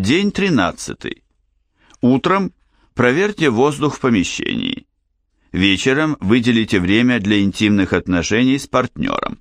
День 13. Утром проверьте воздух в помещении. Вечером выделите время для интимных отношений с партнером.